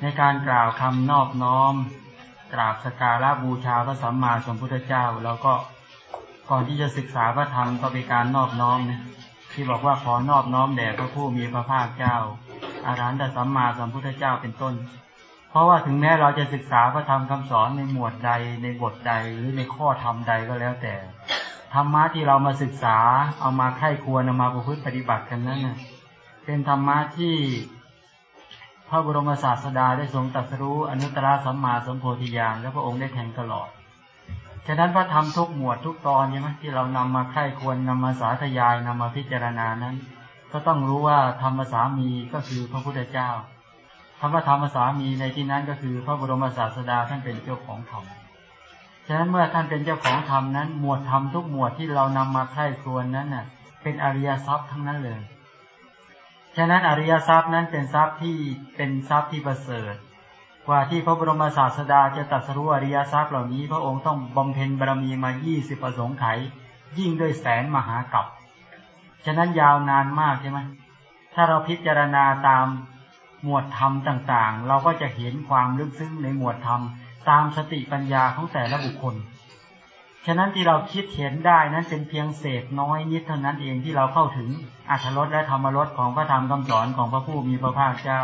ในการกล่าวคำนอบน้อม กราบสการะบูชาพระสัมมาสัมพุทธเจ้า แล้วก็ก่อนที่จะศึกษาพระธรรมก็เป็นการนอบน้อมนะที่บอกว่าขอนอบน้อมแด่พระผู้มีพระภาคเจ้า อารันตสัมมาสัมพุทธเจ้าเป็นต้น เพราะว่าถึงแม้เราจะศึกษาพระธรรมคำสอนในหมวดใดในบทใดหรือในข้อธรรมใดก็แล้วแต่ธรรมะที่เรามาศึกษาเอามาไข้ควรเอามาประพฤติปฏิบัติกันนั้นนะเป็นธรรมะที่ พระบรมศาสดาได้ทรงตรัสรู้อนุตตรสัมมาสัมโพธิญาณและพระองค์ได้แทงตลอด ฉะนั้นพระธรรมทุกหมวดทุกตอนใช่ไหมที่เรานำมาไข้ควรนำมาสาธยายนำมาพิจารณานั้น ก็ต้องรู้ว่าธรรมสามีก็คือพระพุทธเจ้าคำว่าธรรมสามีในที่นั้นก็คือพระบรมศาสดาท่านเป็นเจ้าของธรรมฉะนั้นเมื่อท่านเป็นเจ้าของธรรมนั้น หมวดธรรมทุกหมวดที่เรานำมาไข้ควรนั้นน่ะเป็นอริยทรัพย์ทั้งนั้นเลย ฉะนั้นอริยทรัพย์นั้นเป็นทรัพย์ที่เป็นทรัพย์ที่ประเสริฐ กว่าที่พระบรมศาสดาจะตรัสรู้อริยทรัพย์เหล่านี้ พระองค์ต้องบำเพ็ญบารมีมายี่สิบประสงค์ไข ยิ่งด้วยแสนมหากัปฉะนั้นยาวนานมากใช่ไหมถ้าเราพิจารณาตามหมวดธรรมต่างๆ เราก็จะเห็นความลึกซึ้งในหมวดธรรมตามสติปัญญาของแต่ละบุคคล ฉะนั้นที่เราคิดเห็นได้นั้นเป็นเพียงเศษน้อยนิดเท่านั้นเองที่เราเข้าถึงอัธรสและธรรมรสของพระธรรมคำสอนของพระผู้มีพระภาคเจ้า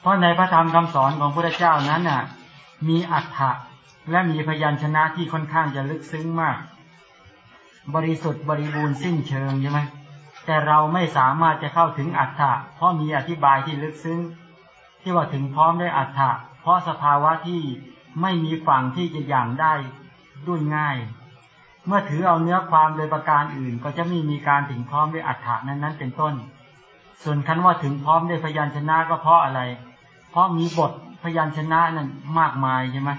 เพราะในพระธรรมคำสอนของพระเจ้านั้นน่ะ มีอัฏฐะและมีพยัญชนะที่ค่อนข้างจะลึกซึ้งมาก บริสุทธิ์บริบูรณ์สิ้นเชิงใช่ไหมแต่เราไม่สามารถจะเข้าถึงอัฏฐะเพราะมีอธิบายที่ลึกซึ้ง ที่ว่าถึงพร้อมด้วยอัฏฐะเพราะสภาวะที่ไม่มีฝั่งที่จะอย่างได้ ด้วยง่าย เมื่อถือเอาเนื้อความโดยประการอื่น ก็จะไม่มีการถึงพร้อมด้วยอัฏฐานั้นนั้นเป็นต้น ส่วนคันว่าถึงพร้อมด้วยพยัญชนะก็เพราะอะไร เพราะมีบทพยัญชนะนั้นมากมายใช่ไหม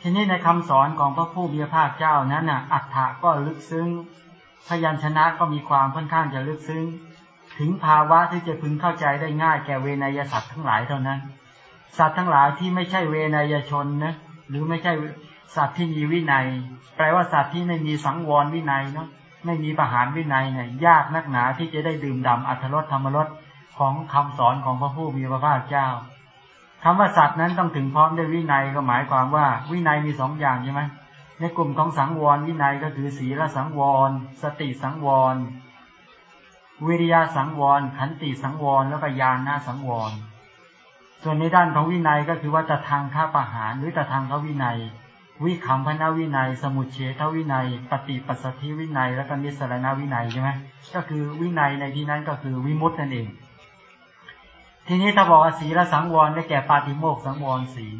ทีนี้ในคำสอนของพระผู้มีพระภาคเจ้านั้นน่ะอัฏฐะก็ลึกซึ้ง พยัญชนะก็มีความค่อนข้างจะลึกซึ้ง ถึงภาวะที่จะพึงเข้าใจได้ง่ายแก่เวนยสัตว์ทั้งหลายเท่านั้น สัตว์ทั้งหลายที่ไม่ใช่เวนยชนนะหรือไม่ใช่ สัตว์ที่มีวินัย แปลว่าสัตว์ที่ไม่มีสังวรวินัยเนาะไม่มีประหารวินัยเนี่ยยากนักหนาที่จะได้ดื่มด่าอัธรสธรรมรสของคำสอนของพระผู้มีพระภาคเจ้าคำว่าสัตว์นั้นต้องถึงพร้อมด้วยวินัยก็หมายความว่า วินัยมีสองอย่างใช่ไหมในกลุ่มของสังวรวินัยก็คือศีลสังวร สติสังวร วิริยะสังวร ขันติสังวร แล้วก็ญาณสังวร ส่วนในด้านของวินัยก็คือว่าจะทางข้าประหารหรือจะทางเขาวินัย วิคัมพนาวินัย สมุเฉทวินัย ปฏิปัสสธิวินัย แล้วก็นิสรณวินัยใช่ไหมก็คือวินัยในที่นั้นก็คือวิมุตต์นั่นเอง ทีนี้ถ้าบอกว่าศีลสังวรได้แก่ปาติโมกสังวรศีล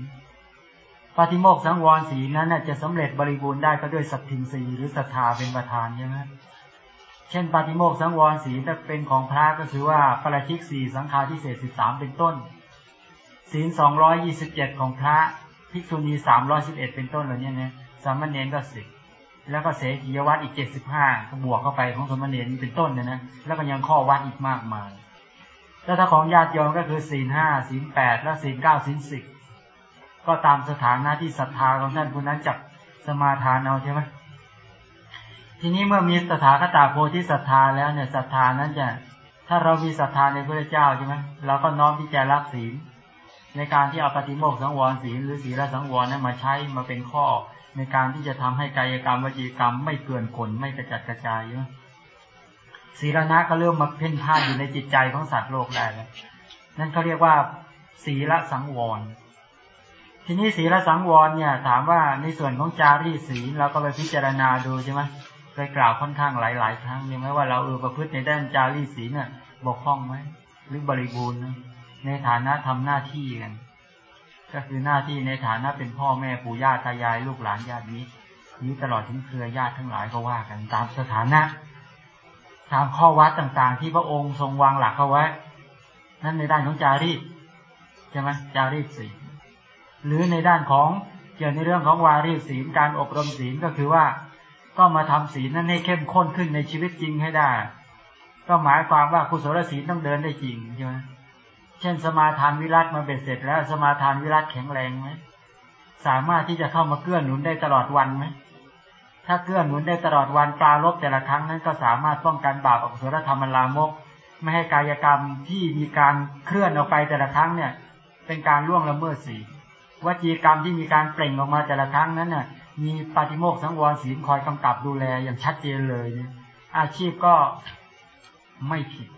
ปาติโมกสังวรศีลนั้นจะสำเร็จบริบูรณ์ได้ก็ด้วยสัตทินรีหรือศรัทธาเป็นประธานใช่ไหมเช่นปาติโมกสังวรศีลถ้าเป็นของพระก็คือว่าปราชิกสี่สังฆาทิเศษสิบสามเป็นต้น ศีลสองร้อยยี่สิบเจ็ดของพระ ภิกษุณีสามร้อยสิบเอ็ดเป็นต้นเหล่านี้นะสามเณรก็สิบแล้วก็เสกียวัดอีกเจ็ดสิบห้าก็บวกเข้าไปของสมณเณรเป็นต้นเนี่ยนะแล้วก็ยังข้อวัดอีกมากมายแล้วถ้าของญาติโยมก็คือศีลห้าศีลแปดและศีลเก้าศีลสิบก็ตามสถานะที่ศรัทธาของท่านผู้นั้นจับสมาทานเอาใช่ไหมทีนี้เมื่อมีสถาคตาโพธิศรัทธาแล้วเนี่ยศรัทธานั้นจะ ถ้าเรามีศรัทธาในพระเจ้าใช่ไหมเราก็น้อมที่จะรักศีล ในการที่เอาปฏิโมกสังวรศีลหรือศีลสังวรนั้นมาใช้มาเป็นข้อ ในการที่จะทำให้กายกรรมวจีกรรมไม่เกินขนไม่กระจัดกระจายเยอะศีลนะก็เริ่มมาเพ่นพ่านอยู่ในจิตใจของสัตว์โลกได้แล้วนั่นเขาเรียกว่า ศีลสังวร ทีนี้ศีลสังวรเนี่ย ถามว่าในส่วนของจารีศีลเราก็ไปพิจารณาดูใช่ไหมไปกล่าวค่อนข้างหลาย ๆ ครั้งใช่ไหมว่าเราเออประพฤติในด้านจารีศีลเนี่ยบกพร่องไหมหรือบริบูรณ์นะ ในฐานะทำหน้าที่กันก็คือหน้าที่ในฐานะเป็นพ่อแม่ปู่ย่าตายายลูกหลานญาตินี้นี้ตลอดถึงเครือญาติทั้งหลายก็ว่ากันตามสถานะตามข้อวัดต่างๆ ที่พระองค์ทรงวางหลักเอาไว้ นั่นในด้านของจารีตใช่ไหมจารีตศีลหรือในด้านของเกี่ยวในเรื่องของวารีศีลการอบรมศีลก็คือว่า ก็มาทำศีลนั้นให้เข้มข้นขึ้นในชีวิตจริงให้ได้ ก็หมายความว่ากุศลศีลต้องเดินได้จริงใช่ไหม เช่นสมาทานวิรัตมาเบ็ดเสร็จแล้ว สมาทานวิรัตแข็งแรงไหมสามารถที่จะเข้ามาเกื้อหนุนได้ตลอดวันไหมถ้าเกื้อหนุนได้ตลอดวันปลาลบแต่ละครั้งนั้นก็สามารถป้องกันบาปอกุศลธรรมลามก ไม่ให้กายกรรมที่มีการเคลื่อนออกไปแต่ละครั้งเนี่ย เป็นการล่วงละเมิดศีลวจีกรรมที่มีการเปล่งออกมาแต่ละครั้งนั้นน่ะ มีปฏิโมกสังวรศีลคอยกำกับดูแลอย่างชัดเจนเลยเนี่ยอาชีพก็ไม่ผิด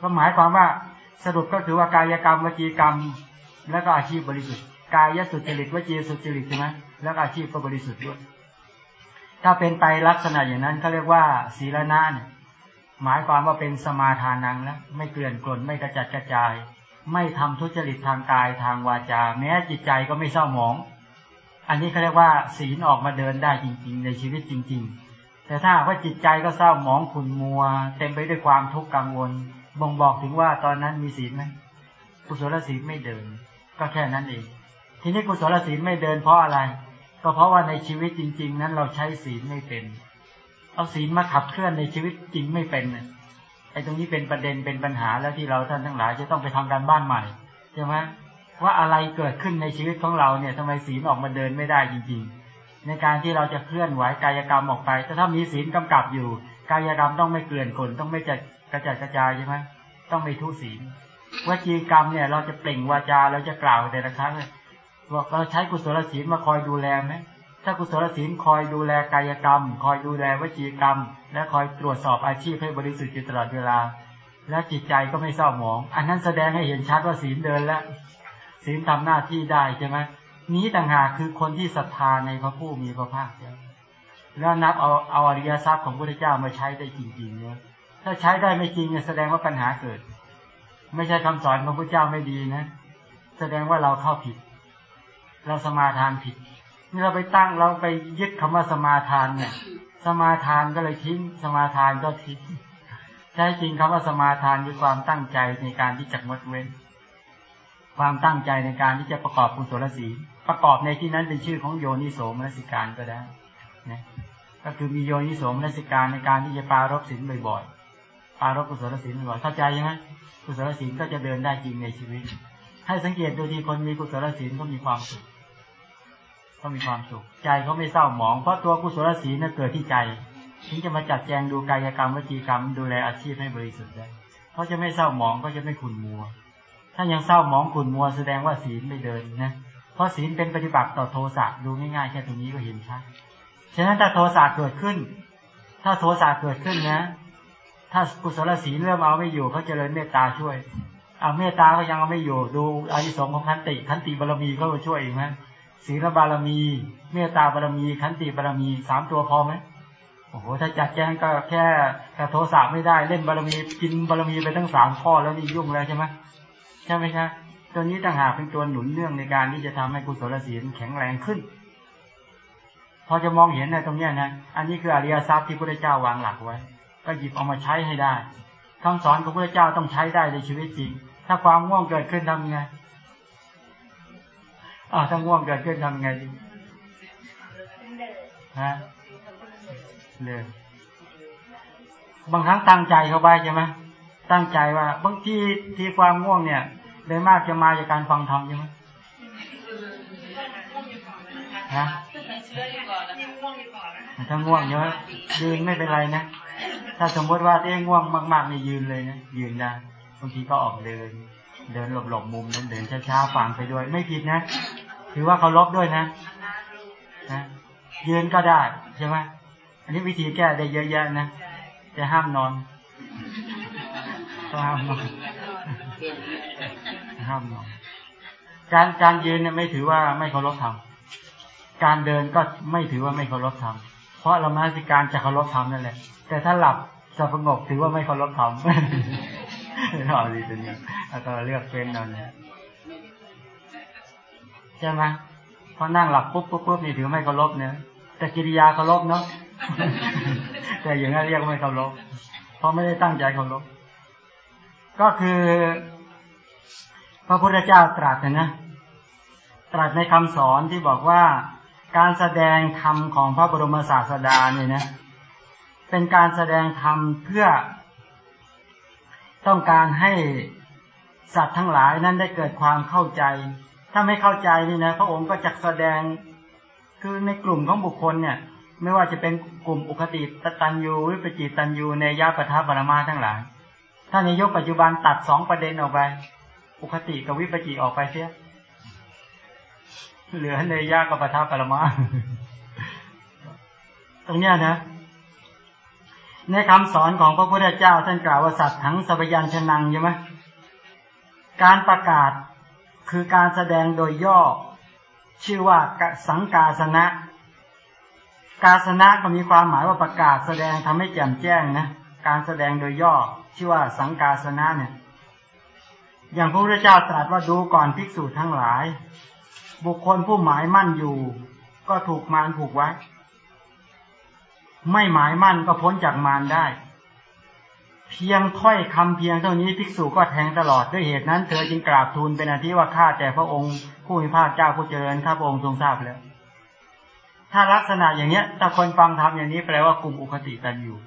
ก็หมายความว่า สรุปก็คือว่ากายกรรมวจีกรรม แล้วก็อาชีพบริสุทธิ์กายสุจริตวจีสุจริตใช่ไหมแล้วอาชีพก็บริสุทธิ์ด้วยถ้าเป็นไปลักษณะอย่างนั้นเขาเรียกว่าศีลนาเนี่ยหมายความว่าเป็นสมาทานังแล้วไม่เกลื่อนกลนไม่กระจัดกระจาย ไม่ทำทุจริตทางกายทางวาจา แม้จิตใจก็ไม่เศร้าหมอง อันนี้เขาเรียกว่า ศีลออกมาเดินได้จริง ๆ ในชีวิตจริง ๆ แต่ถ้าว่าจิตใจก็เศร้าหมองขุ่นมัว เต็มไปด้วยความทุกข์กังวล บ่งบอกถึงว่าตอนนั้นมีศีลไหมกุศลศีลไม่เดิน ก็แค่นั้นเอง ทีนี้กุศลศีลไม่เดินเพราะอะไร ก็เพราะว่าในชีวิตจริง ๆ นั้นเราใช้ศีลไม่เป็น เอาศีลมาขับเคลื่อนในชีวิตจริงไม่เป็นไอ้ตรงนี้เป็นประเด็นเป็นปัญหาแล้วที่เราท่านทั้งหลาย จะต้องไปทำการบ้านใหม่ใช่ไหมว่าอะไรเกิดขึ้นในชีวิตของเราเนี่ยทำไมศีลออกมาเดินไม่ได้จริง ๆ ในการที่เราจะเคลื่อนไหวกายกรรมออกไปแต่ถ้ามีศีลกำกับอยู่ กายกรรมต้องไม่เกลื่อนกลต้องไม่จะกระจายกระจายใช่ไหมต้องไม่ทุศีลวจีกรรมเนี่ย เราจะเปล่งวาจาเราจะกล่าวแต่ละครั้งบอกเราใช้กุศลศีลมาคอยดูแลไหมถ้ากุศลศีลคอยดูแลกายกรรม คอยดูแลวจีกรรม และคอยตรวจสอบอาชีพให้บริสุทธิ์อยู่ตลอดเวลา และจิตใจก็ไม่เศร้าหมอง อันนั้นแสดงให้เห็นชัดว่าศีลเดินแล้วศีลทำหน้าที่ได้ใช่ไหมนี้ต่างหากคือคนที่ศรัทธาในพระผู้มีพระภาค แล้วนับเอาเอาอริยทรัพย์ของพระพุทธเจ้ามาใช้ได้จริงๆเนี่ยถ้าใช้ได้ไม่จริงเนี่ยแสดงว่าปัญหาเกิด ไม่ใช่คำสอนของพระเจ้าไม่ดีนะ แสดงว่าเราเข้าผิด เราสมาทานผิดนี่เราไปตั้งเราไปยึดคำว่าสมาทานเนี่ย สมาทานก็เลยทิ้งสมาทานก็ทิ้งใช่จริงคำว่าสมาทานคือความตั้งใจในการที่จะงดเว้น ความตั้งใจในการที่จะประกอบกุศลศีลประกอบในที่นั้นเป็นชื่อของโยนิโสมนสิการก็ได้นะ ก็คือมีโยนิสมนสิการในการที่จะปารบศีลบ่อยๆปารบกุศลศีลบ่อยเข้าใจใช่ไหมกุศลศีลก็จะเดินได้จริงในชีวิต ให้สังเกตดูทีคนมีกุศลศีลก็มีความสุขก็มีความสุข ใจเขาไม่เศร้าหมอง เพราะตัวกุศลศีลนั้นเกิดที่ใจถึงจะมาจัดแจงดูกายกรรมวิจีกรรม ดูแลอาชีพให้บริสุทธิ์ได้เขาจะไม่เศร้าหมองก็จะไม่ขุนมัว ถ้ายังเศร้าหมองขุนมัวแสดงว่าศีลไม่เดินนะเพราะศีลเป็นปฏิบัติต่อโทสะดูง่ายๆแค่ตรงนี้ก็เห็นชัด ฉะนั้นถ้าโทสะเกิดขึ้น ถ้าโทสะเกิดขึ้นนะ ถ้ากุศลศีลเริ่มเอาไม่อยู่เขาเจริญเมตตาช่วยเอาเมตตาก็ยังเอาไม่อยู่ดูอานิสงส์ของขันติขันติบารมีก็มาช่วยอีกไหมศีลบารมี เมตตาบารมี ขันติบารมีสามตัวพอไหมโอ้โหถ้าจัดแจงก็แค่แต่โทสะไม่ได้เล่นบารมีกินบารมีไปทั้งสามข้อแล้วนี่ยุ่งแล้วใช่ไหมใช่ไหมครับตัวนี้ต่างหากเป็นตัวหนุนเนื่องในการที่จะทำให้กุศลศีลแข็งแรงขึ้น พอจะมองเห็นในตรงนี้นะ อันนี้คืออริยทรัพย์ที่พระเจ้าวางหลักไว้ ก็หยิบเอามาใช้ให้ได้คำสอนของพระเจ้าต้องใช้ได้ในชีวิตจริง ถ้าความง่วงเกิดขึ้นทำไงอ่าถ้าง่วงเกิดขึ้นทำไงดีฮะเลยบางครั้งตั้งใจเข้าไปใช่ไหมตั้งใจว่า บางทีที่ความง่วงเนี่ยโดยมากจะมาจากการฟังธรรมใช่ไหม ฮะถ้าง่วงเยอะยืนไม่เป็นไรนะ ถ้าสมมติว่าเอ้ง่วงมากๆนี่ยืนเลยนะยืนได้บางทีก็ออกเดิน เดินหลบๆมุมนั้นเดินช้าๆฟังไปด้วย ไม่ผิดนะถือว่าเขาลบด้วยนะนะยืนก็ได้ใช่ไหมอันนี้วิธีแก้ได้เยอะแยะนะจะห้ามนอนก็ห้ามนอนห้ามนอนการการยืนเนี่ยไม่ถือว่าไม่เคารพธรรม การเดินก็ไม่ถือว่าไม่เคารพธรรม เพราะเรามาสิการจะเคารพธรรมนั่นแหละ แต่ถ้าหลับสงบถือว่าไม่เคารพธรรมเอาดีตัวนี้แล้วก็เลือกเป็นเอาเนี่ยใช่ไหมพอนั่งหลับปุ๊บปุ๊บปุ๊บนี่ถือไม่เคารพเนี่ยแต่กิริยาเคารพเนาะแต่อย่างนั้นเรียกไม่เคารพเพราะไม่ได้ตั้งใจเคารพก็คือ พระพุทธเจ้าตรัสนะตรัสในคำสอนที่บอกว่า การแสดงธรรมของพระบรมศาสดาเนี่ยนะเป็นการแสดงธรรมเพื่อ ต้องการให้สัตว์ทั้งหลายนั้นได้เกิดความเข้าใจ ถ้าไม่เข้าใจนี่นะพระองค์ก็จะแสดงคือในกลุ่มของบุคคลเนี่ย ไม่ว่าจะเป็นกลุ่มอุคติตตัญญูวิปจิตตัญญูในยาปทัปรมาทั้งหลาย ถ้าในยกปัจจุบันตัดสองประเด็นออกไป อุคติกับวิปจิออกไปเสีย เหลือเนยยะกับปทัปรมาตรงเนี้ยนะ ในคำสอนของพระพุทธเจ้าท่านกล่าวว่าสัตว์ทั้งสัพยัญชนะใช่ไหมการประกาศคือการแสดงโดยย่อ ชื่อว่าสังกาสนะ กาสนะก็มีความหมายว่าประกาศแสดงทำให้แจ่มแจ้งนะการแสดงโดยย่อ ชื่อว่าสังกาสนะเนี่ย อย่างพระพุทธเจ้าตรัสว่าดูก่อนภิกษุทั้งหลาย บุคคลผู้หมายมั่นอยู่ ก็ถูกมารผูกไว้ ไม่หมายมั่นก็พ้นจากมารได้ เพียงถ้อยคำเพียงเท่านี้ภิกษุก็แทงตลอดด้วยเหตุนั้น เธอจึงกราบทูลเป็นอาทิว่าข้าแต่พระองค์ ผู้มีพระเจ้าผู้เจริญข้าพระองค์ทรงทราบแล้วถ้าลักษณะอย่างเนี้ยถ้าคนฟังทำอย่างนี้แปลว่ากลุ่มอุคติตันอยู่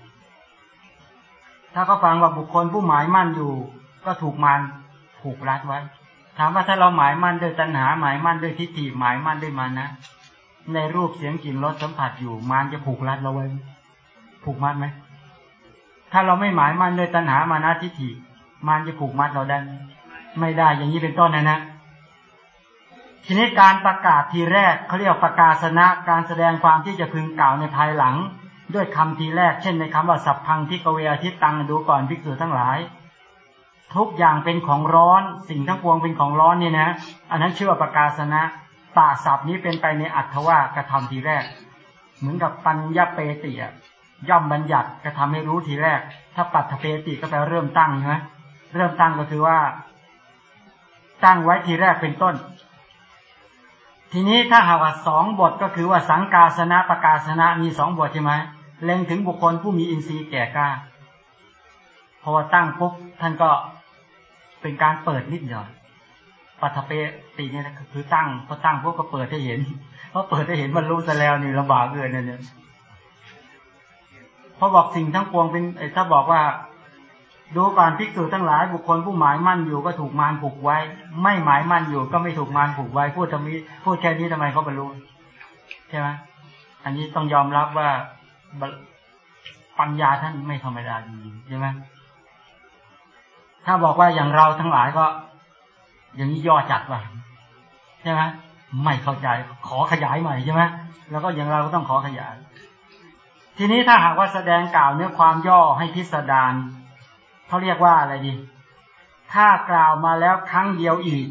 ถ้าเขาฟังว่าบุคคลผู้หมายมั่นอยู่ ก็ถูกมารผูกรัดไว้ ถามว่าถ้าเราหมายมั่นด้วยตัณหา หมายมั่นด้วยทิฏฐิหมายมั่นด้วยมานะ ในรูปเสียงกลิ่นรสสัมผัสอยู่มารจะผูกรัดเราไว้ ผูกมัดไหมถ้าเราไม่หมายมั่นด้วยตัณหามานะทิฏฐิมันจะผูกมัดเราได้ ไม่ได้อย่างนี้เป็นต้นนะนะทีนี้การประกาศทีแรกเขาเรียกประกาศนะการแสดงความที่จะพึงกล่าวในภายหลัง ด้วยคำทีแรก เช่นในคำว่าสัพพังที่กเวอาทิตตังดูก่อนภิกษุทั้งหลาย ทุกอย่างเป็นของร้อน สิ่งทั้งปวงเป็นของร้อนเนี่ยนะ อันนั้นชื่อว่าประกาศนะตาศัพท์นี้เป็นไปในอัตถว่ากระทำทีแรก เหมือนกับปัญญาเปติอะย่อมบัญญัติก็ทำให้รู้ทีแรก ถ้าปัตถเพติก็แปลเริ่มตั้งใช่ไหมเริ่มตั้งก็คือว่า ตั้งไว้ทีแรกเป็นต้น ทีนี้ถ้าหากว่าสองบทก็คือว่าสังกาสนะประกาศนะมีสองบทใช่ไหมเล็งถึงบุคคลผู้มีอินทรีย์แก่กล้าพอตั้งปุ๊บท่านก็ เป็นการเปิดนิดหน่อยปัตถเพติเนี่ยคือตั้งพอตั้งพวกก็เปิดให้เห็นพอเปิดให้เห็นมันรู้ซะแล้วนี่ลำบากเกินเนี่ยพอบอกสิ่งทั้งปวงเป็นถ้าบอกว่าดูก่อนภิกษุทั้งหลายบุคคลผู้หมายมั่นอยู่ก็ถูกมารผูกไว้ ไม่หมายมั่นอยู่ก็ไม่ถูกมารผูกไว้พูดทำนี้พูดแค่นี้ทำไมเขาบรรลุใช่ไหมอันนี้ต้องยอมรับว่าปัญญาท่านไม่ธรรมดาจริงใช่ไหม ถ้าบอกว่าอย่างเราทั้งหลายก็ อย่างนี้ย่อจัดว่าใช่ไหมไม่เข้าใจ ขอขยายใหม่ใช่ไหมแล้วก็อย่างเราก็ต้องขอขยาย ทีนี้ถ้าหากว่าแสดงกล่าวเนื้อความย่อให้พิสดารเขาเรียกว่าอะไรดี ถ้ากล่าวมาแล้วครั้งเดียวอีก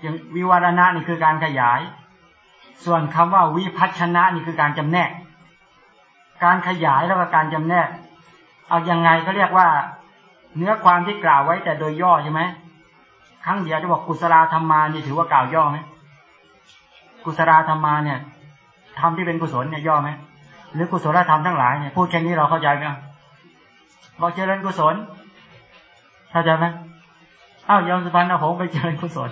อย่างวิวารณะนี่คือการขยาย ส่วนคำว่าวิพัชนะนี่คือการจำแนก การขยายแล้วก็การจำแนก เอาอยัางไงเขาเรียกว่า เนื้อความที่กล่าวไว้แต่โดยย่อใช่ไหมครั้งเดียวจะบอกกุศลธรรมานี่ถือว่ากล่าวย่อไหมกุศลธรรมาเนี่ยทำที่เป็นกุศลเนี่ยย่อไหมหรือกุศลธรรมทั้งหลายเนี่ยพูดแค่นี้เราเข้าใจไหมบอกเจริญกุศลเข้าใจไหมอ้าวยอมสุพรรณผมไปเจริญกุศล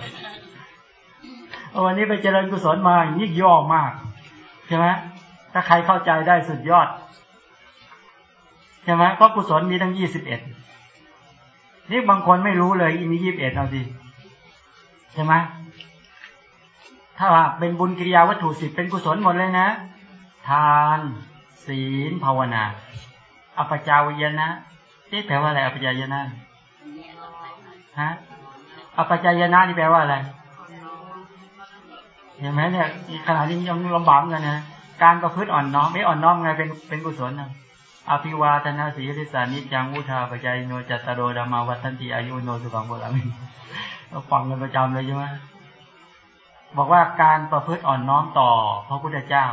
วันนี้ไปเจริญกุศลมายิ่งย่อมากใช่ไหมถ้าใครเข้าใจได้สุดยอดใช่ไหมเพราะกุศลมีทั้งยี่สิบเอ็ด นี่บางคนไม่รู้เลยมียี่สิบเอ็ดเอาสิใช่ไหมถ้าว่าเป็นบุญกิริยาวัตถุสิบเป็นกุศลหมดเลยนะ ทาน ศีลภาวนาอปจาวยนะนี่แปลว่าอะไรอปจายนะฮะอปจายนะนี่แปลว่าอะไรเห็นไหมเนี่ยขณะนี้ยังลำบากกันนะการประพฤติอ่อนน้อมไม่อ่อนน้อมไงเป็นเป็นกุศลนะ อภิวาทนาสีริสานิจังวุธาปัจจัยโนจัตตโรดามาวัตันติอายุโนสุขังโบราณเราฟังกันประจำเลยใช่ไหมบอกว่าการประพฤติอ่อนน้อมต่อพระพุทธเจ้า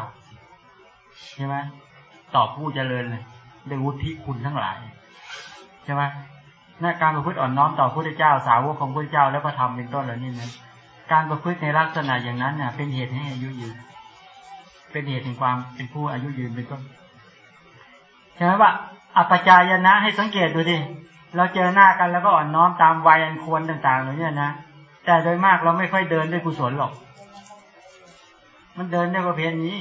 ใช่ไหมต่อผู้เจริญเลยได้วุฒิคุณทั้งหลาย ใช่ไหมหน้าการประพฤติอ่อนน้อมต่อพระพุทธเจ้า สาวกของพระพุทธเจ้าแล้วก็ทำเป็นต้นเหล่านี้นะการประพฤติในลักษณะอย่างนั้นเนี่ยเป็นเหตุให้อายุยืน เป็นเหตุแห่งความเป็นผู้อายุยืนเป็นต้น ใช่ไหมว่าอัปจายนะให้สังเกตดูดิ เราเจอหน้ากันแล้วก็อ่อนน้อมตามวัยอันควรต่างๆเหล่านี้นะ แต่โดยมากเราไม่ค่อยเดินด้วยกุศลหรอก มันเดินด้วยประเพณี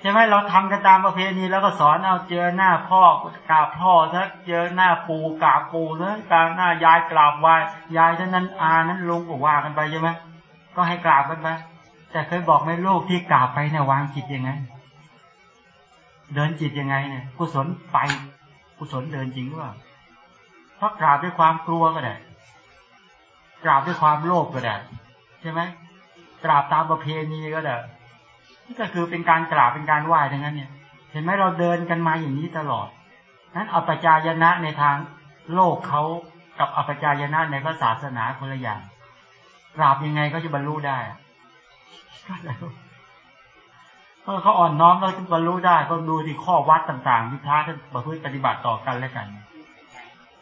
ใช่ไหมเราทำกันตามประเพณีแล้วก็สอนเอาเจอหน้าพ่อกราบพ่อถ้าเจอหน้าปู่กราบปู่นะกราบหน้ายายกราบวายยายท่านั้นอานั้นลุงก็ว่ากันไปใช่ไหมก็ให้กราบกันไปแต่เคยบอกไหมลูกที่กราบไปเนี่ยวางจิตยังไง เดินจิตยังไงเนี่ยกุศลไปกุศลเดินจริงหรือเปล่าเพราะกราบด้วยความกลัวก็ได้กราบด้วยความโลภก็ได้ใช่ไหมกราบตามประเพณีก็ได้นี่ก็คือเป็นการกราบเป็นการไหว้ทั้งนั้นเนี่ย เห็นไหมเราเดินกันมาอย่างนี้ตลอดนั้นอัปจายนะในทางโลกเขากับอัปจายนะในพระศาสนาคนละอย่างกราบยังไงก็จะบรรลุได้ก็แล้ว เขาอ่อนน้อมแล้วบรรลุได้ก็ดูที่ข้อวัดต่างๆที่พระท่านประพฤติปฏิบัติต่อกันและกัน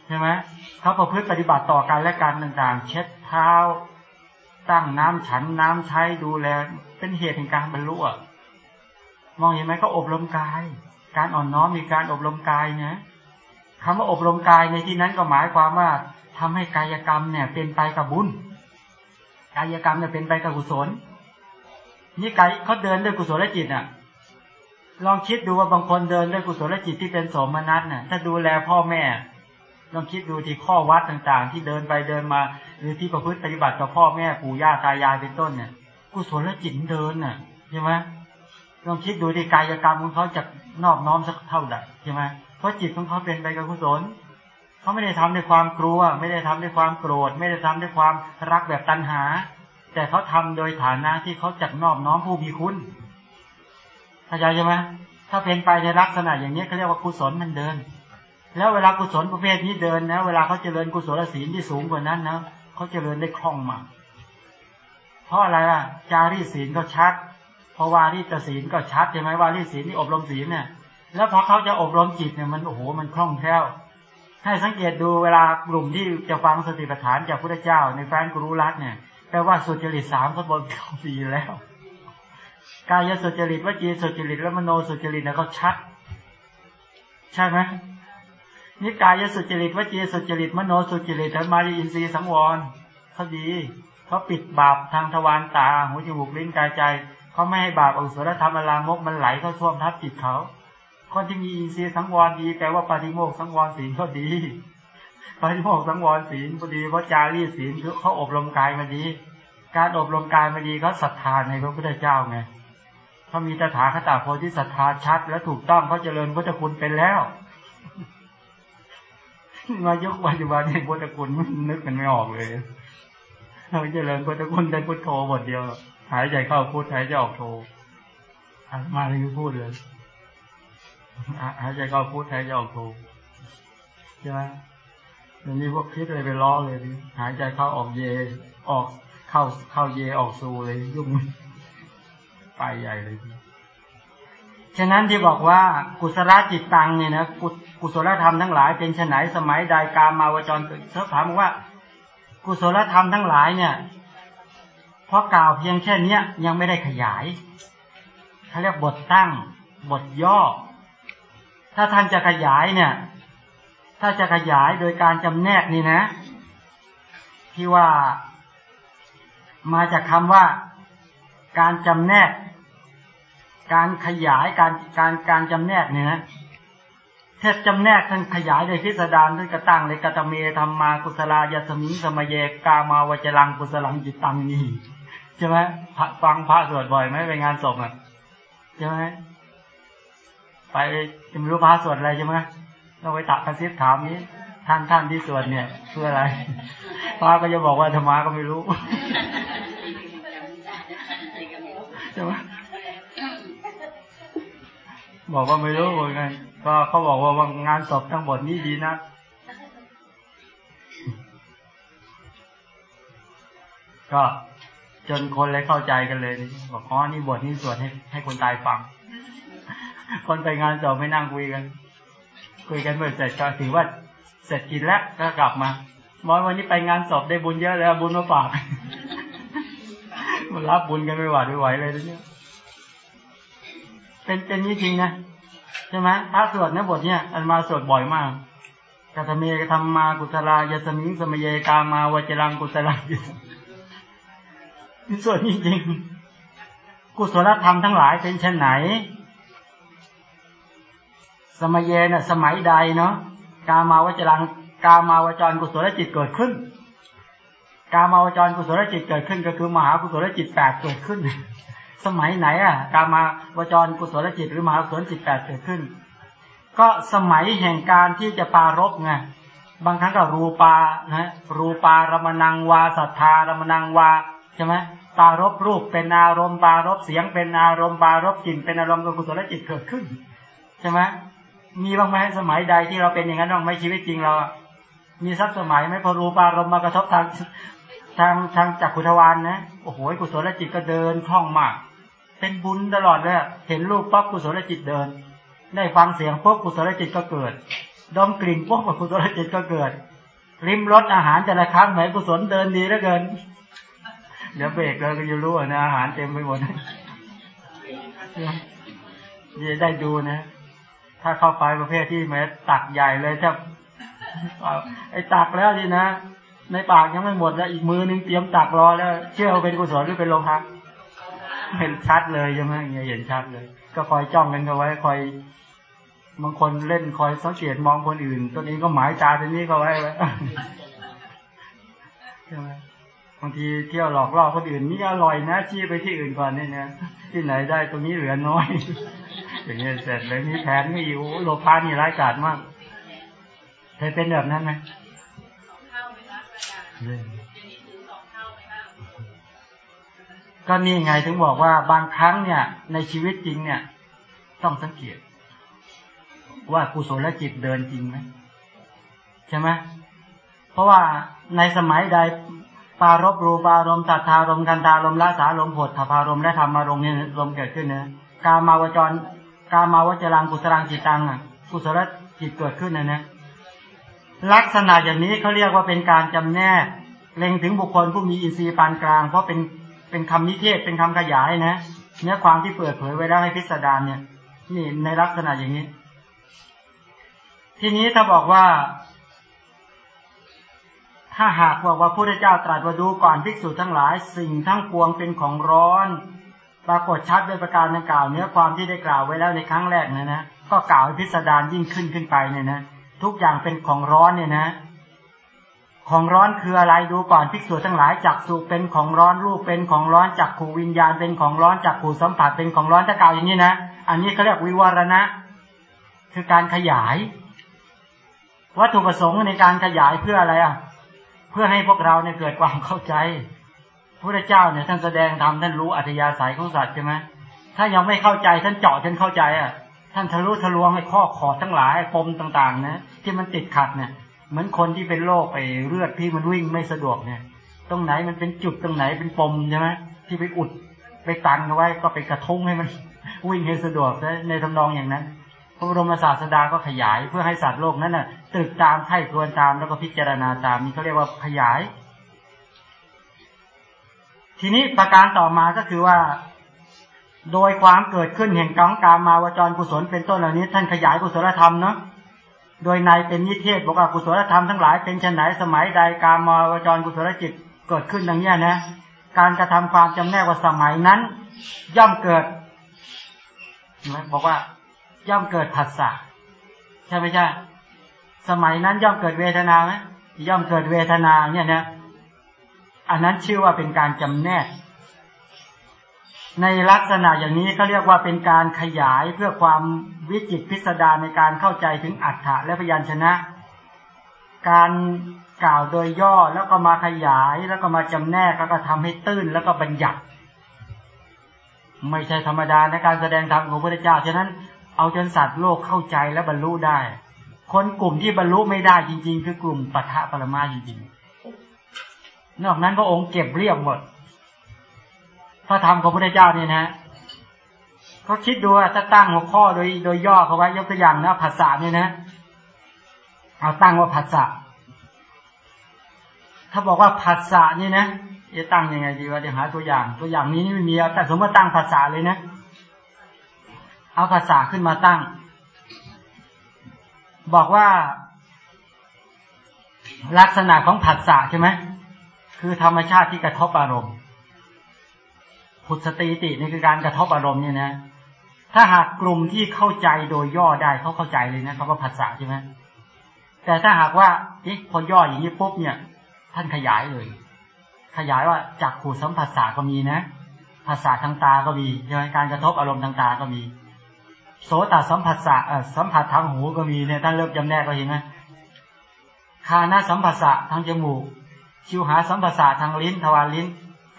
ใช่ไหมเขาประพฤติปฏิบัติต่อกันและกันต่าง ๆ เช็ดเท้า ตั้งน้ำฉันน้ำใช้ดูแล เป็นเหตุแห่งการบรรลุมองเห็นไหมเขาอบรมกาย การอ่อนน้อมมีการอบรมกายนะคำว่าอบรมกายในที่นั้นก็หมายความว่าทำให้กายกรรมเนี่ย เป็นไปกับบุญ กายกรรมเนี่ยเป็นไปกับกุศล นี่กายเขาเดินด้วยกุศลจิตอะ ลองคิดดูว่าบางคนเดินด้วยกุศลจิตที่เป็นสมนัตน่ะ ถ้าดูแลพ่อแม่ ลองคิดดูที่ข้อวัดต่างๆ ที่เดินไปเดินมา หรือที่ประพฤติปฏิบัติกับพ่อแม่ปู่ย่าตายายเป็นต้นเนี่ยกุศลจิตเดินน่ะใช่ไหมลองคิดดูที่กายกรรมของเขาจะนอบน้อมสักเท่าไหร่ใช่ไหมเพราะจิตของเขาเป็นไปกับกุศลเขาไม่ได้ทำด้วยความกลัว ไม่ได้ทำด้วยความโกรธ ไม่ได้ทำด้วยความรักแบบตัณหา แต่เขาทำโดยฐานะที่เขาจักนอบน้อมผู้มีคุณเข้าใจใช่ไหมถ้าเป็นไปในลักษณะอย่างนี้เขาเรียกว่ากุศลมันเดิน แล้วเวลากุศลประเภทนี้เดินนะ เวลาเขาเจริญกุศลศีลที่สูงกว่านั้นนะเขาเจริญได้คล่องมาก เพราะอะไรอะ จารีศีลก็ชัด เพราะวารีตศีลก็ชัดใช่ไหมวารีศีลที่อบรมศีลเนี่ย แล้วพอเขาจะอบรมจิตเนี่ยมันโอ้โหมันคล่องแคล่วให้สังเกตดูเวลากลุ่มที่จะฟังสติปัฏฐานจากพระเจ้า ในแฟนกรุรัตเนี่ย แปลว่าสุจริตสามเขาบนเขาดีแล้ว กายสุจริตวจีสุจริตและมโนสุจริตนี่ยเขาชัด ใช่ไหมนี่กายสุจริตวจีสุจริตมโนสุจริตและมารีอินทรีย์สังวรเขาดีเขาปิดบาปทางทวารตาหูจมูกลิ้นกายใจเขาไม่ให้บาปอกุศลธรรมอันลามกมันไหลเข้าท่วมทับจิตเขาคนที่มีอินทรีย์สังวรดีแปลว่าปาฏิโมกข์สังวรศีลเขาดี ปาฏิโมกข์สังวรศีลเขาดีเพราะจารีตศีลเขาอบรมกายมาดี การอบรมกายมาดีเขาศรัทธาในพระพุทธเจ้าไงเขามีตถาคตโพธิศรัทธาชัด และถูกต้องเขาเจริญพุทธคุณเป็นแล้วมายกปัจจุบันในพุทธคุณนึกกันไม่ออกเลยเราเจริญพุทธคุณได้พุทโธบทเดียวหายใจเข้าพุทหายใจออกโธมาเลยพูดเลยหายใจเข้าพุทหายใจออกโธใช่ไหม เดี๋ยวนี้พวกคิดอะไรไปล้อเลยหายใจเข้าออกเย ออกเข้าเข้าเยออกซูเลยยุ่งไปใหญ่เลยฉะนั้นที่บอกว่ากุศลจิตตังเนี่ยนะกุกุศลธรรมทั้งหลายเป็นไนสมัยใดกามาวจรเขาถามว่า กุศลธรรมทั้งหลายเนี่ยเพราะกล่าวเพียงแค่เนี้ยยังไม่ได้ขยายเขาเรียกบทตั้ง บทย่อ ถ้าท่านจะขยายเนี่ย ถ้าจะขยายโดยการจำแนกนี่นะ ที่ว่า มาจากคำว่า การจำแนก การขยายการการการจำแนกเนี่ยนะเทศจำแนกท่านขยายโดยพิสดารด้วยกระตั้งเลยกตเมธรรมากุศลายสมิงสมเยกามาวจรังกุศลังจิตตังนี่ใช่ไหมฟังพระสวดบ่อยไหมไปงานศพอะใช่ไหมไปจะไม่รู้พระสวดอะไรใช่ไหม เราไปตักกระซิบถามนี้ ท่านท่านที่สวดเนี่ยเพื่ออะไรพระก็จะบอกว่าธรรมาก็ไม่รู้ใช่ไหมบอกว่าไม่รู้เหมือนกันก็เขาบอกว่างานศพทั้งหมดนี้ดีนะก็จนคนเลยเข้าใจกันเลยบอกอ๋อนี่บทนี้สวดให้ให้คนตายฟัง คนไปงานศพไม่นั่งคุยกัน คุยกันเมื่อเสร็จก็ถือว่าเสร็จกินแล้วก็กลับมามอยวันนี้ไปงานศพได้บุญเยอะแล้วบุญมาฝากมันรับบุญกันไม่หวาดไม่ไหวเลยทีนี้เป็นเป็นนี้จริงนะใช่ไหมพระสวดนะบทเนี้ยอันมาสวดบ่อยมากกาธเมกธรรมมากุศลายสมิงสมเยกามาวจรังกุศลายสวดนี้จริง กุศลธรรมทั้งหลายเป็นเช่นไหน สมัยเยนะสมัยใดเนาะกามาวจรังกามาวจรกุศลจิตเกิดขึ้น กามาวจรกุศลจิตเกิดขึ้น ก็คือมหากุศลจิตแปดเกิดขึ้น สมัยไหนอะ กามาวจรกุศลจิต หรือมหากุศลจิตแปดเกิดขึ้น ก็สมัยแห่งการที่จะปารบไงบางครั้งก็รูปานะรูปารมณังวาสัทธารมณังวาใช่ไหมปารบรูปเป็นอารมณ์ปารบเสียงเป็นอารมณ์ปารบกลิ่นเป็นอารมณ์กับกุศลจิตเกิดขึ้นใช่ไหม มีบ้างไหมสมัยใดที่เราเป็นอย่างนั้นบ้างไหมชีวิตจริงเรา มีสักสมัยไหมพอรูปารมณ์มากระทบทางทางทางจักขุทวานนะโอ้โหกุศลจิตก็เดินคล่องมาก เป็นบุญตลอดเลยเห็นรูปปั๊บกุศลจิตเดิน ได้ฟังเสียงปุ๊บกุศลจิตก็เกิดดมกลิ่นปุ๊บกุศลจิตก็เกิด ริมรสอาหารแต่ละครั้งเหมือนกุศลเดินดีเหลือเกิน เดี๋ยวเบรกเราก็จะรู้นะอาหารเต็มไปหมดจะได้ดูนะ ถ้าเข้าไปประเภทที่แม้ตักใหญ่เลยถ้าไอ้ตักแล้วนี่นะในปากยังไม่หมดแล้วอีกมือนึงเตรียมตักรอแล้ว เชื่อว่าเป็นกุศลหรือเป็นโลภะเห็นชัดเลยใช่ไหมเงี้ยเห็นชัดเลย ก็คอยจ้องกันเอาไว้คอยบางคนเล่นคอยสังเกตมองคนอื่นตัวนี้ก็หมายตาตัวนี้ก็ไว้ไว้ใช่ไหมบางทีเที่ยวหลอกล่อคนอื่นนี่อร่อยนะชี้ไปที่อื่นก่อนเนี่นะที่ไหนได้ตรงนี้เหลือน้อย อย่างเงี้ยเสร็จเลยมีแผนไม่อยู่โลภะนี่ร้ายกาจมากเคยเป็นแบบนั้นไหมก็นี่ไงถึงบอกว่าบางครั้งเนี่ย ในชีวิตจริงเนี่ย ต้องสังเกต ว่ากุศลจิตเดินจริงไหมใช่ไหมเพราะว่าในสมัยใดปารบรูปารมตัทธารมกันตารมละสารมผดถพารมและธรรมารมเนี่ยลมเกิดขึ้นเนะกามาวจร กามาวจรังกุศลังจิตตังอะกุศลจิตเกิดขึ้นนะนะลักษณะอย่างนี้เขาเรียกว่าเป็นการจำแนกเล็งถึงบุคคลผู้มีอินทรีย์ปานกลาง เพราะเป็นเป็นคำนิเทศเป็นคำขยายนะเนื้อความที่เปิดเผยไว้ได้ให้พิสดารเนี่ย นี่ในลักษณะอย่างนี้ ทีนี้ถ้าบอกว่า ถ้าหากบอกว่าพระเจ้าตรัสว่าดูก่อนภิกษุทั้งหลาย สิ่งทั้งปวงเป็นของร้อน ปรากฏชัดด้วยประการดังกล่าวเนื้อความที่ได้กล่าวไว้แล้วในครั้งแรกนะนะก็กล่าวพิสดารยิ่งขึ้นขึ้นไปเนี่ยนะ ทุกอย่างเป็นของร้อนเนี่ยนะ ของร้อนคืออะไรดูก่อนภิกษุทั้งหลายจักสุเป็นของร้อนรูปเป็นของร้อนจักขูวิญญาณเป็นของร้อนจักขูสัมผัสเป็นของร้อนถ้าเก่าวอย่างนี้นะอันนี้เขาเรียกวิวรณะ คือการขยาย วัตถุประสงค์ในการขยายเพื่ออะไรอะ เพื่อให้พวกเราเนี่ยเกิดความเข้าใจ พระเจ้าเนี่ยท่านแสดงธรรมท่านรู้อัธยาศัยของสัตว์ใช่ไหมถ้ายังไม่เข้าใจท่านเจาะท่านเข้าใจอะ ท่านทะลุทะลวงให้ข้อขอทั้งหลายปมต่างๆ นะที่มันติดขัดเนี่ยเหมือนคนที่เป็นโรคไปเลือดที่มันวิ่งไม่สะดวกเนี่ยตรงไหนมันเป็นจุดตรงไหนเป็นปมใช่ไหมที่ไปอุดไปตันเอาไว้ก็ไปกระทุ้งให้มันวิ่งให้สะดวกในทำนองอย่างนั้นพระบรมศาสดาก็ขยายเพื่อให้สัตว์โลกนั้นน่ะตึกตามไข้ครวนตามแล้วก็พิจารณาตามนี่เขาเรียกว่าขยาย ทีนี้ประการต่อมาก็คือว่า โดยความเกิดขึ้นแห่งกองการมาวจรกุศลเป็นต้นเหล่านี้ ท่านขยายกุศลธรรมเนาะโดยในเป็นนิเทศบอกว่ากุศลธรรมทั้งหลายเป็นชนไหนสมัยใดการมาวจรกุศลจิตเกิดขึ้นดังนี้นะ การกระทำความจำแนกว่าสมัยนั้น ย่อมเกิดบอกว่า ย่อมเกิดผัสสะใช่ไหมใช่สมัยนั้นย่อมเกิดเวทนาไหมย่อมเกิดเวทนาเนี่ยนะ อันนั้นชื่อว่าเป็นการจำแนก ในลักษณะอย่างนี้เขาเรียกว่าเป็นการขยายเพื่อความวิจิตพิสดารในการเข้าใจถึงอัฏฐะและพยัญชนะ การกล่าวโดยย่อแล้วก็มาขยายแล้วก็มาจำแนกแล้วก็ทำให้ตื้นแล้วก็บัญญัติ ไม่ใช่ธรรมดาในการแสดงธรรมของพระเจ้าฉะนั้นเอาจนสัตว์โลกเข้าใจและบรรลุได้ คนกลุ่มที่บรรลุไม่ได้จริง ๆ คือกลุ่มปัทะปรมาจริงๆ นอกนั้นพระองค์เก็บเรียบหมด พระธรรมของพระเจ้านี่นะเขาคิดดูว่าถ้าตั้งหัวข้อโดยโดยย่อเขาไว้ยกตัวอย่างนะภาษาเนี่ยนะ เอาตั้งว่าภาษาถ้าบอกว่าภาษานี่นะจะตั้งยังไงดีว่าเดี๋ยวหาตัวอย่าง ตัวอย่างนี้ไม่มีแต่สมมติตั้งภาษาเลยนะ เอาภาษาขึ้นมาตั้ง บอกว่า ลักษณะของผัสสะใช่ไหม คือธรรมชาติที่กระทบอารมณ์ุทสติตินี่คือการกระทบอารมณ์เนี่ยนะ ถ้าหากกลุ่มที่เข้าใจโดยย่อได้เขาเข้าใจเลยนะเขาว่าภาษาใช่ไหมแต่ถ้าหากว่านี่พอย่ออย่างนี้ปุ๊บเนี่ย ท่านขยายเลย ขยายว่าจากขูดสัมผัสสาก็มีนะ ภาษาทางตาก็มีใช่ไหมการกระทบอารมณ์ทางตาก็มี โสตสัมผัสสะสัมผัสทางหูก็มีเนี่ยท่านเริ่มจำแนกก็เห็นไหมขคานาสัมผัสสะทางจมูก ชิวหาสัมผัสสะทางลิ้นทวารลิ้น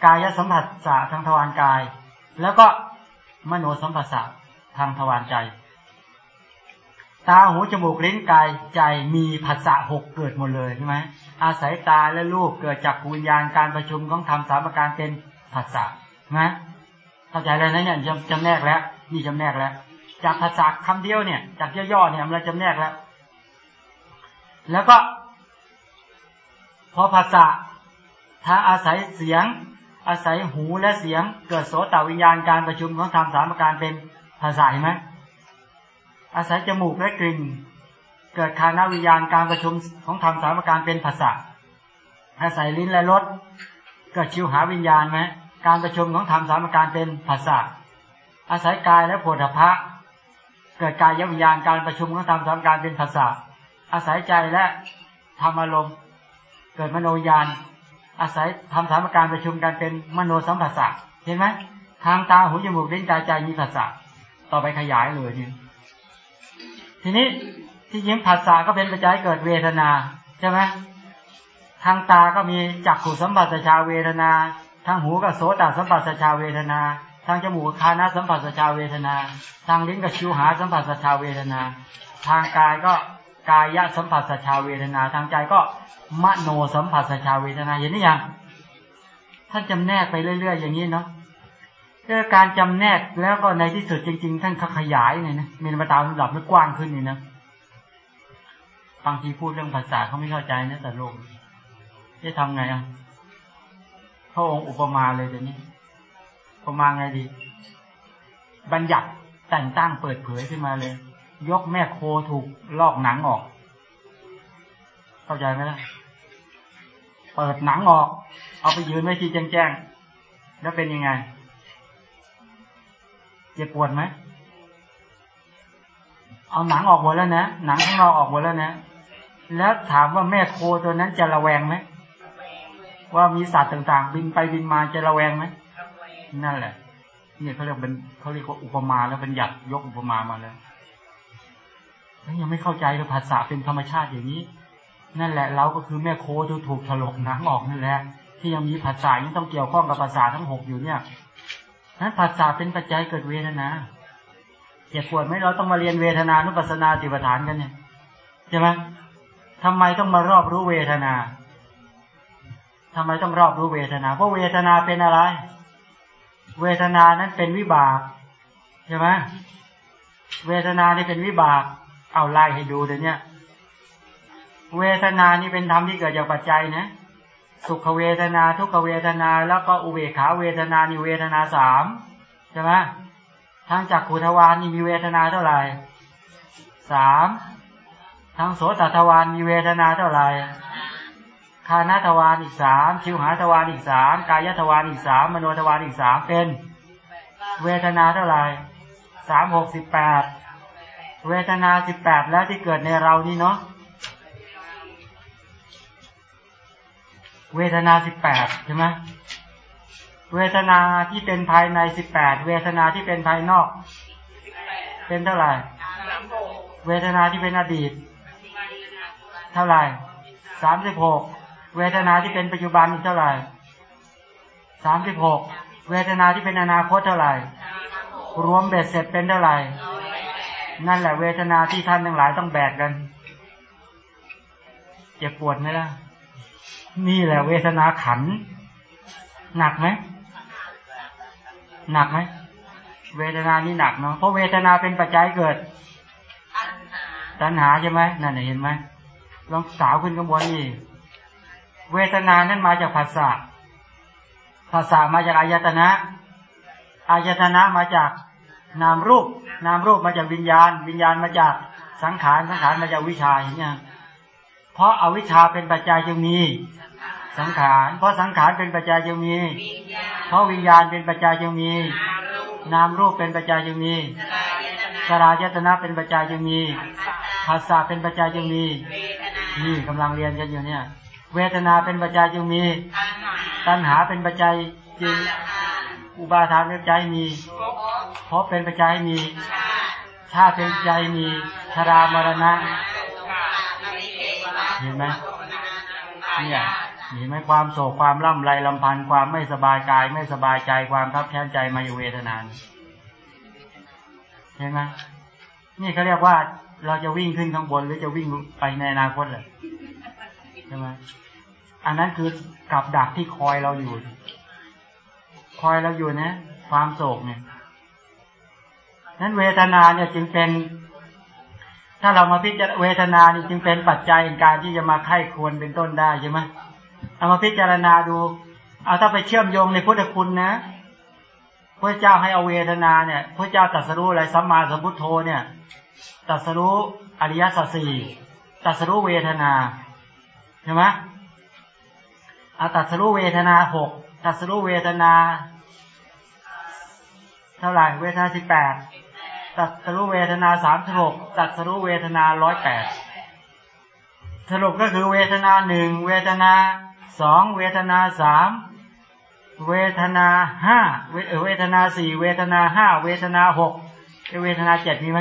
กายสัมผัสสะทางทวารกาย แล้วก็มโนสัมผัสสะทางทวารใจ ตาหูจมูกลิ้นกายใจมีผัสสะหกเกิดหมดเลยใช่ไหมอาศัยตาและรูปเกิดจากวิญญาณการประชุมของธรรมสามประการเป็นผัสสะนะเข้าใจแล้วนะเนี่ยจำจำแนกแล้ว นี่จำแนกแล้ว จากภาษาคำเดียวเนี่ย จากย่อๆเนี่ยมันจำแนกแล้ว แล้วก็ เพอภาษาถ้าอาศัยเสียง อาศัยหูและเสียง เกิดโสตวิญญาณการประชุมของธรรมสามประการเป็นภาษาไหมอาศัยจมูกและกลิ่น เกิดคานาวิญญาณการประชุมของธรรมสามประการเป็นภาษาอาศัยลิ้นและรสเกิดชิวหาวิญญาณไหมการประชุมของธรรมสามประการเป็นภาษาอาศัยกายและโผฏฐะเกิดกายวิญญาณการประชุมของธรรมสามประการเป็นภาษาอาศัยใจและธรรมอารมณ์ เกิดมโนญาณอาศัยทำสามการประชุมกันเป็นมโนสัมผัสสะเห็นไหมทางตาหูจมูกลิ้นกายใจมีภาษาต่อไปขยายเลยนี่ทีนี้ที่ยิ้มภาษาก็เป็นปัจจัยเกิดเวทนาใช่ไหมทางตาก็มีจักขุสัมผัสชาเวทนา ทางหูก็โสตสัมผัสชาเวทนา ทางจมูกคานาสัมผัสชาเวทนา ทางลิ้นก็ชิวหาสัมผัสชาเวทนา ทางกายก็ กายสัมผัสชาเวทนาทางใจก็มโนสัมผัสชาเวทนาเห็นหรือยังท่านจำแนกไปเรื่อย ๆ อย่างนี้เนาะก็การจำแนกแล้วก็ในที่สุดจริง ๆ ท่านขยายเนี่ยนะมีมาตามระดับมันกว้างขึ้นนี่นะบางทีพูดเรื่องภาษาเขาไม่เข้าใจนะแต่โลกจะทำไงอะพระองค์อุปมาเลยเดี๋ยวนี้อุปมาไงดี บัญญัติแต่งตั้งเปิดเผยขึ้นมาเลย ยกแม่โคถูกลอกหนังออก เข้าใจไหมล่ะเปิดหนังออก เอาไปยืนไว้ที่แจ้งๆแล้วเป็นยังไง เจ็บปวดไหมเอาหนังออกหมดแล้วนะหนังข้างนอกออกหมดแล้วนะแล้วถามว่าแม่โคตัวนั้นจะระแวงไหมว่ามีสัตว์ต่างๆ บินไปบินมาจะระแวงไหมนั่นแหละเนี่ยเขาเรียกเป็นเขาเรียกว่าอุปมาแล้วเป็นหยัดยกอุปมามาแล้ว ยังไม่เข้าใจเลยภาษาเป็นธรรมชาติอย่างนี้ นั่นแหละเราก็คือแม่โคที่ถูกถลกหนังออกนั่นแหละ ที่ยังมีภาษายังต้องเกี่ยวข้องกับภาษาทั้งหกอยู่เนี่ยนั้นภาษาเป็นปัจจัยเกิดเวทนาเจ็บปวดไหมเราต้องมาเรียนเวทนานุปัสนาติปฐานกันเนี่ยใช่ไหมทำไมต้องมารอบรู้เวทนาทำไมต้องรอบรู้เวทนา เพราะเวทนาเป็นอะไร เวทนานั้นเป็นวิบากใช่ไหมเวทนานี่เป็นวิบาก เอาไล่ให้ดูเดี๋ยวนี้เวทนานี่เป็นธรรมที่เกิดจากปัจจัยนะ สุขเวทนาทุกขเวทนาแล้วก็อุเบกขาเวทนานี่เวทนาสามใช่ไหมทั้งจากขุทวานนี่มีเวทนาเท่าไหร่สามทั้งโสตทวานมีเวทนาเท่าไหร่คานาทวานอีกสามชิวหาทวานอีกสามกายทวานอีกสามมโนทวานอีกสามเป็น เวทนาเท่าไหร่สามหกสิบแปด เวทนาสิบแปดแล้วที่เกิดในเรานี่เนาะเวทนาสิบแปดใช่ไหมเวทนาที่เป็นภายในสิบแปดเวทนาที่เป็นภายนอก เป็นเท่าไหร่ เวทนาที่เป็นอดีต เท่าไหร่สามสิบหกเวทนาที่เป็นปัจจุบันอีกเท่าไหร่สามสิบหกเวทนาที่เป็นอนาคตเท่าไหร่ รวมเบ็ดเสร็จเป็นเท่าไหร่ นั่นแหละเวทนาที่ท่านทั้งหลายต้องแบกกันเจ็บปวดไหมล่ะ นี่แหละเวทนาขัน หนักไหม หนักไหม เวทนานี่หนักเนาะ เพราะเวทนาเป็นปัจจัยเกิด ตัณหาใช่ไหมนั่นเห็นไหม ลองสาวขึ้นข้างบนนี่ เวทนานั้นมาจากภาษาภาษามาจากอายตนะ อายตนะมาจาก นามรูป นามรูปมาจากวิญญาณ วิญญาณมาจากสังขารสังขารมาจากวิชาอย่างเงี้ยเพราะอาวิชชาเป็นปัจจัยจึงมี สังขาร เพราะสังขารเป็นปัจจัยจึงมี เพราะวิญญาณเป็นปัจจัยจึงมี นามรูปเป็นปัจจัยจึงมีสลายตนะเป็นปัจจัยจึงมีภาษาเป็นปัจจัยจึงมีนี่กำลังเรียนกันอยู่เนี่ย เวทนาเป็นปัจจัยจึงมี ตัณหาเป็นปัจจัยจึง อุบาทานเป็นปัจจัยมีเพราะเป็นปัจจัยมีชาติเป็นปัจจัยมีชรามรณะเห็นไหมเนี่ยมีไหมความโศกความล่ำไรลำพันธ์ความไม่สบายกาย ไม่สบายใจความทับแค้นใจมาอยู่เวทนานเห็นไหมนี่เขาเรียกว่าเราจะวิ่งขึ้นข้างบนหรือจะวิ่งไปในอนาคตเลยใช่ไหมอันนั้นคือกับดักที่คอยเราอยู่ คอยเราอยู่นะ ความโศกเนี่ยนั้นเวทนาเนี่ยจึงเป็น ถ้าเรามาพิจารณาเวทนานี่จึงเป็นปัจจัยในการที่จะมาไข้ควรเป็นต้นได้ใช่ไหมเอามาพิจารณาดู เอาถ้าไปเชื่อมโยงในพุทธคุณนะพระเจ้าให้เอาเวทนาเนี่ยพระเจ้าตรัสรู้อะไรสัมมาสัมพุทโธเนี่ยตรัสรู้อริยสัจสี่ตรัสรู้เวทนาใช่ไหมเอาตรัสรู้เวทนาหกตรัสรู้เวทนา เท่าไหร่เวทนาสิบแปดตัดสรุเวทนาสามสิบหกตัดสรุเวทนาร้อยแปดสรุปก็คือเวทนาหนึ่งเวทนาสองเวทนาสามเวทนาห้าเวทนาสี่เวทนาห้าเวทนาหกเวทนาเจ็ดมีไหม